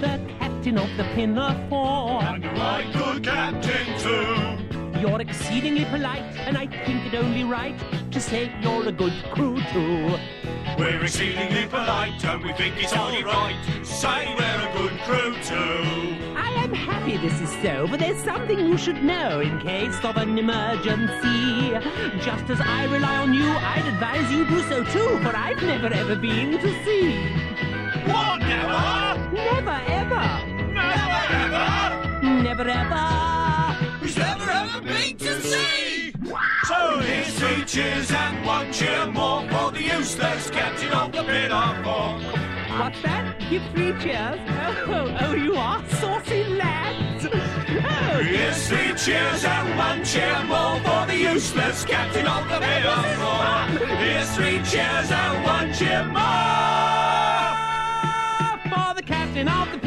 captain of the Pinafore. And you're right good captain too. You're exceedingly polite, and I think it only right to say you're a good crew too. We're exceedingly polite and we think it's only right. to Say we're a good crew too. I am happy this is so, but there's something you should know in case of an emergency. Just as I rely on you, I'd advise you do so too, for I've never ever been to sea. Never ever. Who's never ever been to sea? So here's three cheers and one cheer more for the useless captain of the Pinafore. What's that? Give three cheers? Oh, oh, you are saucy lads. Oh, Here's three cheers and one cheer more for the useless captain of the Pinafore. Here's three cheers and one cheer more. for the captain of the